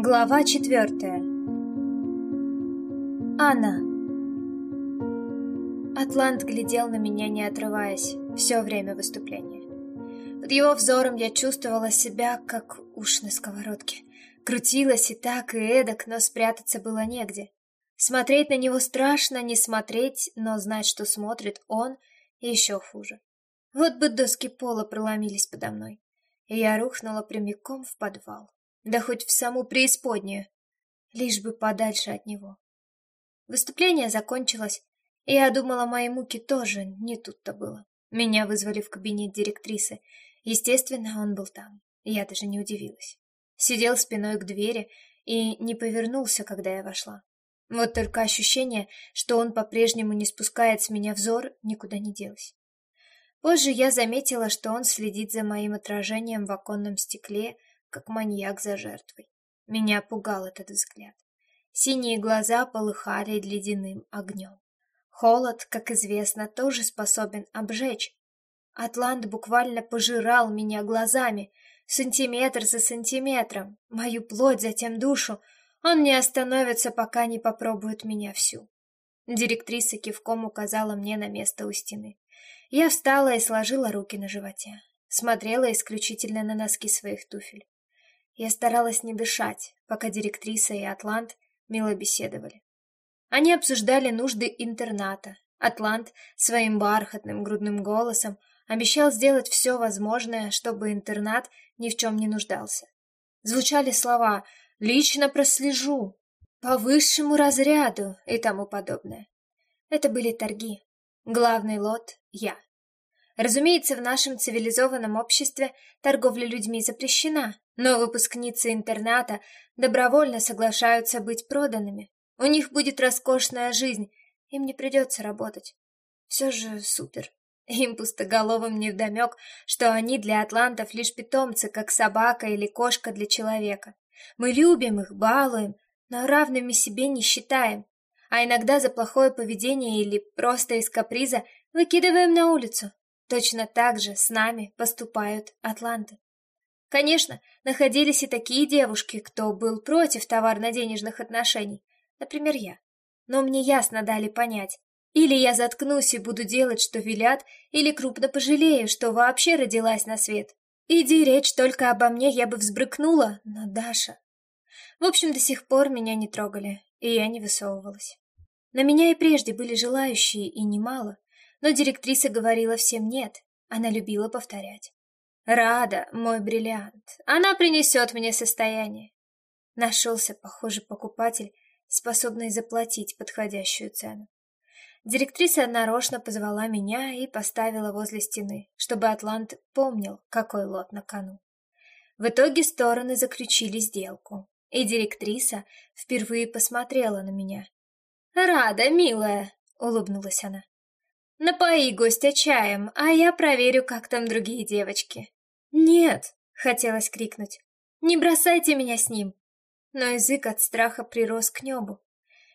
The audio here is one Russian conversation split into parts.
Глава четвертая. Анна. Атлант глядел на меня, не отрываясь, все время выступления. Под его взором я чувствовала себя, как уж на сковородке. Крутилась и так, и эдак, но спрятаться было негде. Смотреть на него страшно, не смотреть, но знать, что смотрит он, еще хуже. Вот бы доски пола проломились подо мной, и я рухнула прямиком в подвал да хоть в саму преисподнюю, лишь бы подальше от него. Выступление закончилось, и я думала, мои муки тоже не тут-то было. Меня вызвали в кабинет директрисы. Естественно, он был там. Я даже не удивилась. Сидел спиной к двери и не повернулся, когда я вошла. Вот только ощущение, что он по-прежнему не спускает с меня взор, никуда не делось. Позже я заметила, что он следит за моим отражением в оконном стекле, как маньяк за жертвой. Меня пугал этот взгляд. Синие глаза полыхали ледяным огнем. Холод, как известно, тоже способен обжечь. Атлант буквально пожирал меня глазами, сантиметр за сантиметром, мою плоть, затем душу. Он не остановится, пока не попробует меня всю. Директриса кивком указала мне на место у стены. Я встала и сложила руки на животе. Смотрела исключительно на носки своих туфель. Я старалась не дышать, пока директриса и Атлант мило беседовали. Они обсуждали нужды интерната. Атлант своим бархатным грудным голосом обещал сделать все возможное, чтобы интернат ни в чем не нуждался. Звучали слова «лично прослежу», «по высшему разряду» и тому подобное. Это были торги. Главный лот — я. Разумеется, в нашем цивилизованном обществе торговля людьми запрещена, но выпускницы интерната добровольно соглашаются быть проданными. У них будет роскошная жизнь, им не придется работать. Все же супер. Им пустоголовым невдомек, что они для атлантов лишь питомцы, как собака или кошка для человека. Мы любим их, балуем, но равными себе не считаем. А иногда за плохое поведение или просто из каприза выкидываем на улицу. Точно так же с нами поступают атланты. Конечно, находились и такие девушки, кто был против товарно-денежных отношений, например, я. Но мне ясно дали понять, или я заткнусь и буду делать, что велят, или крупно пожалею, что вообще родилась на свет. Иди речь только обо мне, я бы взбрыкнула, но Даша... В общем, до сих пор меня не трогали, и я не высовывалась. На меня и прежде были желающие, и немало, но директриса говорила всем «нет», она любила повторять. «Рада, мой бриллиант, она принесет мне состояние». Нашелся, похоже, покупатель, способный заплатить подходящую цену. Директриса нарочно позвала меня и поставила возле стены, чтобы Атлант помнил, какой лот на кону. В итоге стороны заключили сделку, и директриса впервые посмотрела на меня. «Рада, милая!» — улыбнулась она. Напои гостя чаем, а я проверю, как там другие девочки. Нет, хотелось крикнуть. Не бросайте меня с ним. Но язык от страха прирос к небу.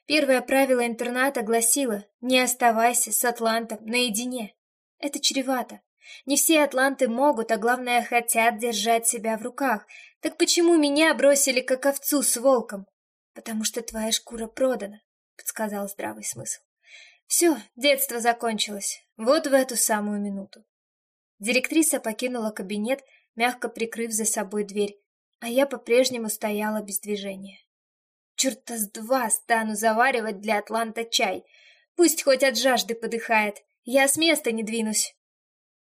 Первое правило интерната гласило «Не оставайся с Атлантом наедине». Это чревато. Не все атланты могут, а главное, хотят держать себя в руках. Так почему меня бросили как овцу с волком? Потому что твоя шкура продана, подсказал здравый смысл. Все, детство закончилось. Вот в эту самую минуту. Директриса покинула кабинет, мягко прикрыв за собой дверь, а я по-прежнему стояла без движения. Черта с два стану заваривать для Атланта чай. Пусть хоть от жажды подыхает. Я с места не двинусь.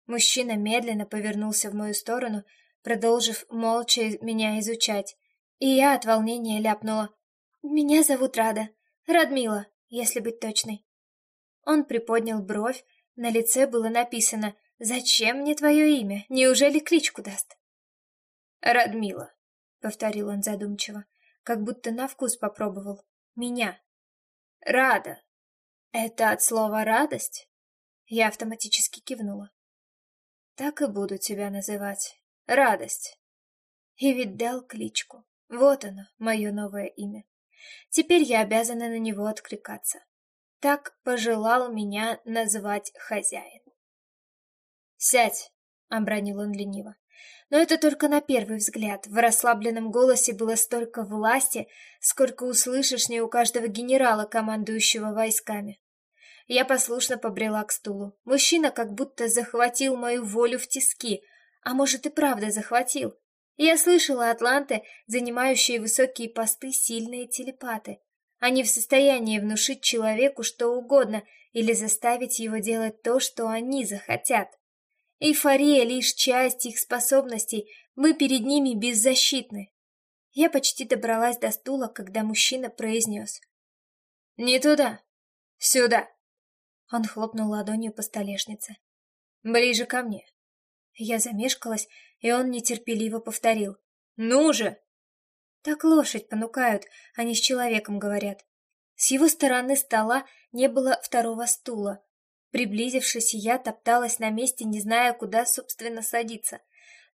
Мужчина медленно повернулся в мою сторону, продолжив молча меня изучать. И я от волнения ляпнула. «Меня зовут Рада. Радмила, если быть точной». Он приподнял бровь, на лице было написано «Зачем мне твое имя? Неужели кличку даст?» «Радмила», — повторил он задумчиво, как будто на вкус попробовал. «Меня». «Рада». «Это от слова «радость»?» Я автоматически кивнула. «Так и буду тебя называть. Радость». И ведь дал кличку. Вот оно, мое новое имя. Теперь я обязана на него откликаться. Так пожелал меня назвать хозяин. «Сядь!» — обронил он лениво. Но это только на первый взгляд. В расслабленном голосе было столько власти, сколько услышишь не у каждого генерала, командующего войсками. Я послушно побрела к стулу. Мужчина как будто захватил мою волю в тиски, а может и правда захватил. Я слышала атланты, занимающие высокие посты, сильные телепаты. Они в состоянии внушить человеку что угодно или заставить его делать то, что они захотят. Эйфория — лишь часть их способностей, мы перед ними беззащитны. Я почти добралась до стула, когда мужчина произнес. «Не туда, сюда!» Он хлопнул ладонью по столешнице. «Ближе ко мне!» Я замешкалась, и он нетерпеливо повторил. «Ну же!» Так лошадь понукают, они с человеком говорят. С его стороны стола не было второго стула, Приблизившись, я топталась на месте, не зная, куда, собственно, садиться.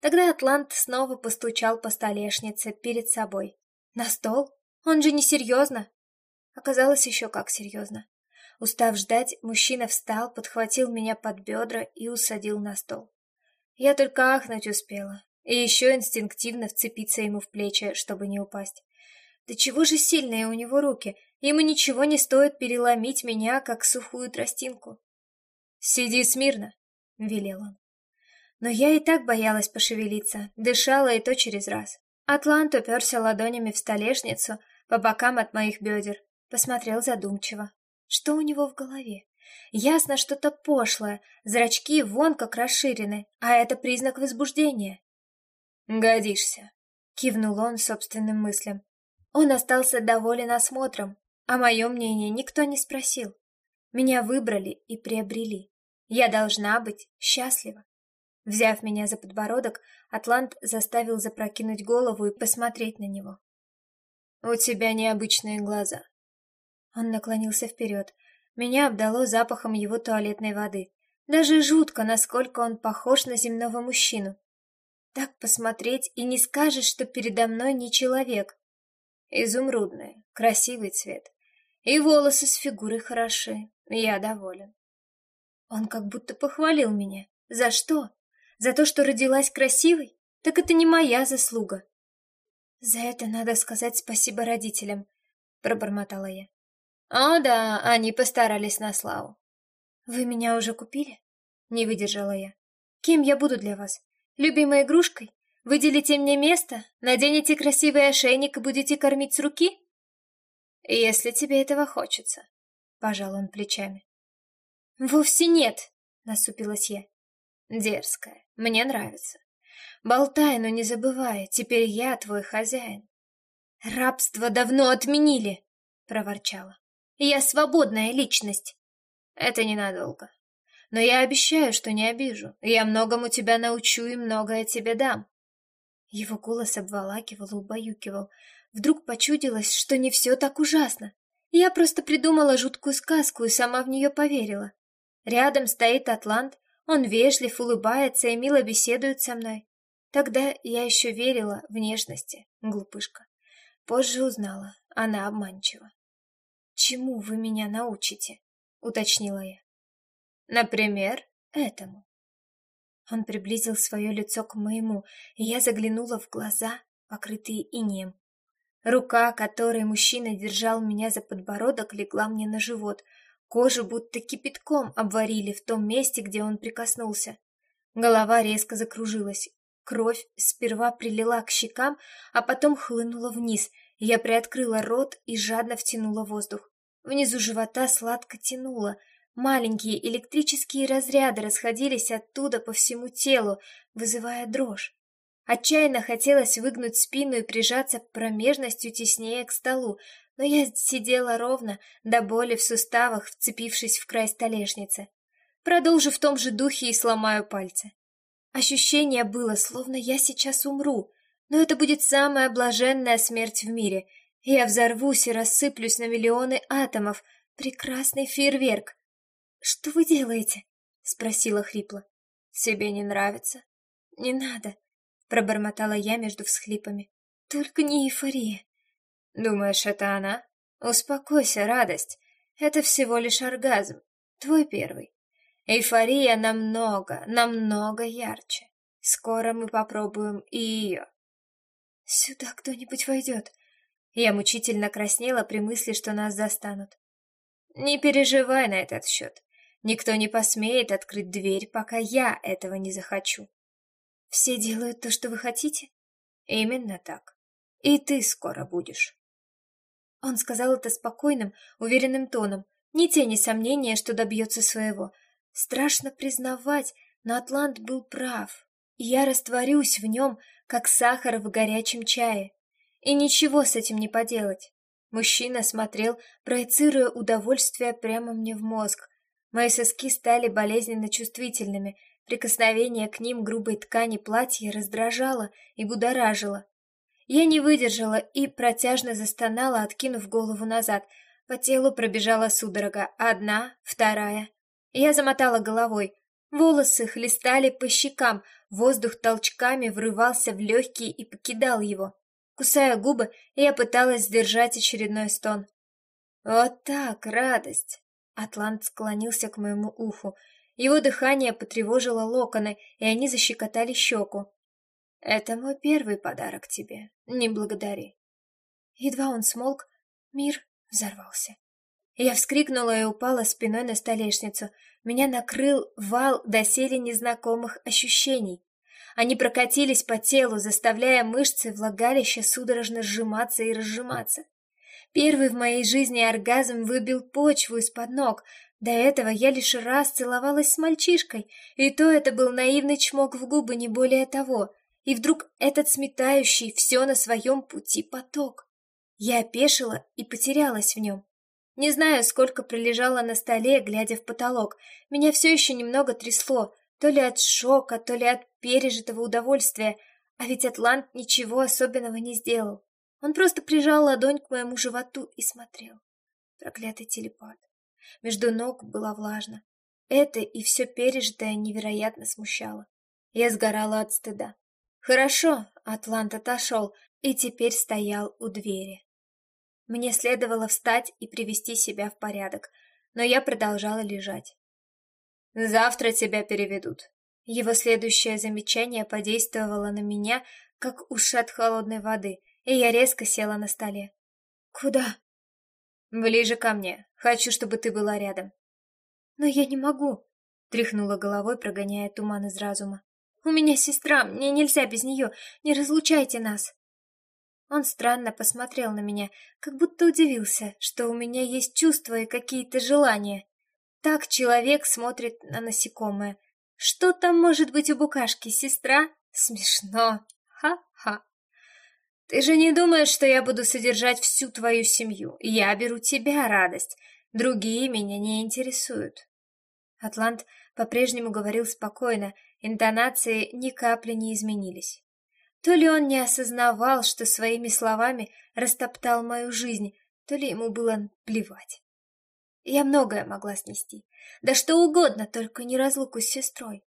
Тогда Атлант снова постучал по столешнице перед собой. На стол? Он же не серьезно. Оказалось, еще как серьезно. Устав ждать, мужчина встал, подхватил меня под бедра и усадил на стол. Я только ахнуть успела, и еще инстинктивно вцепиться ему в плечи, чтобы не упасть. Да чего же сильные у него руки, ему ничего не стоит переломить меня, как сухую тростинку. «Сиди смирно», — велел он. Но я и так боялась пошевелиться, дышала и то через раз. Атлант уперся ладонями в столешницу, по бокам от моих бедер, посмотрел задумчиво. Что у него в голове? Ясно, что-то пошлое, зрачки вон как расширены, а это признак возбуждения. «Годишься», — кивнул он собственным мыслям. Он остался доволен осмотром, а мое мнение никто не спросил. Меня выбрали и приобрели. Я должна быть счастлива. Взяв меня за подбородок, Атлант заставил запрокинуть голову и посмотреть на него. «У тебя необычные глаза». Он наклонился вперед. Меня обдало запахом его туалетной воды. Даже жутко, насколько он похож на земного мужчину. Так посмотреть и не скажешь, что передо мной не человек. Изумрудный, красивый цвет. И волосы с фигурой хороши. Я доволен. Он как будто похвалил меня. За что? За то, что родилась красивой? Так это не моя заслуга. За это надо сказать спасибо родителям, пробормотала я. О да, они постарались на славу. Вы меня уже купили? Не выдержала я. Кем я буду для вас? Любимой игрушкой? Выделите мне место? Наденете красивый ошейник и будете кормить с руки? Если тебе этого хочется, пожал он плечами. «Вовсе нет!» — насупилась я. «Дерзкая, мне нравится. Болтай, но не забывай, теперь я твой хозяин». «Рабство давно отменили!» — проворчала. «Я свободная личность!» «Это ненадолго. Но я обещаю, что не обижу. Я многому тебя научу и многое тебе дам». Его голос обволакивал, убаюкивал. Вдруг почудилось, что не все так ужасно. Я просто придумала жуткую сказку и сама в нее поверила. Рядом стоит Атлант, он вежлив, улыбается и мило беседует со мной. Тогда я еще верила в нежности, глупышка. Позже узнала, она обманчива. «Чему вы меня научите?» — уточнила я. «Например, этому». Он приблизил свое лицо к моему, и я заглянула в глаза, покрытые инеем. Рука, которой мужчина держал меня за подбородок, легла мне на живот — Кожу будто кипятком обварили в том месте, где он прикоснулся. Голова резко закружилась. Кровь сперва прилила к щекам, а потом хлынула вниз. Я приоткрыла рот и жадно втянула воздух. Внизу живота сладко тянуло. Маленькие электрические разряды расходились оттуда по всему телу, вызывая дрожь. Отчаянно хотелось выгнуть спину и прижаться промежностью теснее к столу, но я сидела ровно, до боли в суставах, вцепившись в край столешницы. Продолжу в том же духе и сломаю пальцы. Ощущение было, словно я сейчас умру, но это будет самая блаженная смерть в мире. Я взорвусь и рассыплюсь на миллионы атомов. Прекрасный фейерверк. «Что вы делаете?» — спросила хрипло. «Тебе не нравится?» «Не надо», — пробормотала я между всхлипами. «Только не эйфория. Думаешь, это она? Успокойся, радость. Это всего лишь оргазм. Твой первый. Эйфория намного, намного ярче. Скоро мы попробуем и ее. Сюда кто-нибудь войдет. Я мучительно краснела при мысли, что нас застанут. Не переживай на этот счет. Никто не посмеет открыть дверь, пока я этого не захочу. Все делают то, что вы хотите? Именно так. И ты скоро будешь. Он сказал это спокойным, уверенным тоном, ни тени сомнения, что добьется своего. Страшно признавать, но Атлант был прав. Я растворюсь в нем, как сахар в горячем чае. И ничего с этим не поделать. Мужчина смотрел, проецируя удовольствие прямо мне в мозг. Мои соски стали болезненно чувствительными, прикосновение к ним грубой ткани платья раздражало и будоражило. Я не выдержала и протяжно застонала, откинув голову назад. По телу пробежала судорога. Одна, вторая. Я замотала головой. Волосы хлестали по щекам, воздух толчками врывался в легкие и покидал его. Кусая губы, я пыталась сдержать очередной стон. «Вот так, радость!» Атлант склонился к моему уху. Его дыхание потревожило локоны, и они защекотали щеку. Это мой первый подарок тебе. Не благодари. Едва он смолк, мир взорвался. Я вскрикнула и упала спиной на столешницу. Меня накрыл вал доселе незнакомых ощущений. Они прокатились по телу, заставляя мышцы влагалища судорожно сжиматься и разжиматься. Первый в моей жизни оргазм выбил почву из-под ног. До этого я лишь раз целовалась с мальчишкой, и то это был наивный чмок в губы, не более того — и вдруг этот сметающий все на своем пути поток. Я опешила и потерялась в нем. Не знаю, сколько пролежала на столе, глядя в потолок. Меня все еще немного трясло, то ли от шока, то ли от пережитого удовольствия. А ведь Атлант ничего особенного не сделал. Он просто прижал ладонь к моему животу и смотрел. Проклятый телепат. Между ног было влажно. Это и все пережитое невероятно смущало. Я сгорала от стыда. Хорошо, Атлант отошел и теперь стоял у двери. Мне следовало встать и привести себя в порядок, но я продолжала лежать. «Завтра тебя переведут». Его следующее замечание подействовало на меня, как ушат холодной воды, и я резко села на столе. «Куда?» «Ближе ко мне. Хочу, чтобы ты была рядом». «Но я не могу», — тряхнула головой, прогоняя туман из разума. У меня сестра, мне нельзя без нее, не разлучайте нас. Он странно посмотрел на меня, как будто удивился, что у меня есть чувства и какие-то желания. Так человек смотрит на насекомое. Что там может быть у букашки, сестра? Смешно. Ты же не думаешь, что я буду содержать всю твою семью? Я беру тебя, радость. Другие меня не интересуют. Атлант по-прежнему говорил спокойно, интонации ни капли не изменились. То ли он не осознавал, что своими словами растоптал мою жизнь, то ли ему было плевать. Я многое могла снести, да что угодно, только не разлуку с сестрой.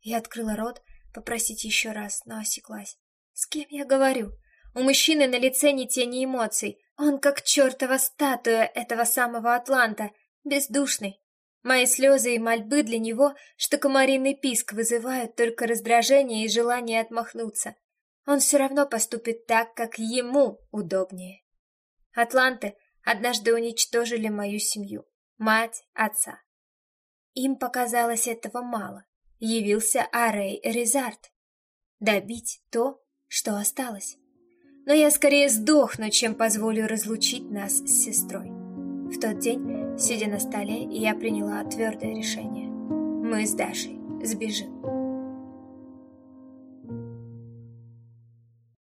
Я открыла рот попросить еще раз, но осеклась. С кем я говорю? У мужчины на лице ни тени эмоций. Он как чертова статуя этого самого Атланта, бездушный, Мои слезы и мольбы для него, что комариный писк вызывают только раздражение и желание отмахнуться. Он все равно поступит так, как ему удобнее. Атланты однажды уничтожили мою семью, мать, отца. Им показалось этого мало. Явился Арей Резард. Добить то, что осталось. Но я скорее сдохну, чем позволю разлучить нас с сестрой. В тот день Сидя на столе, я приняла твердое решение. Мы с Дашей сбежим.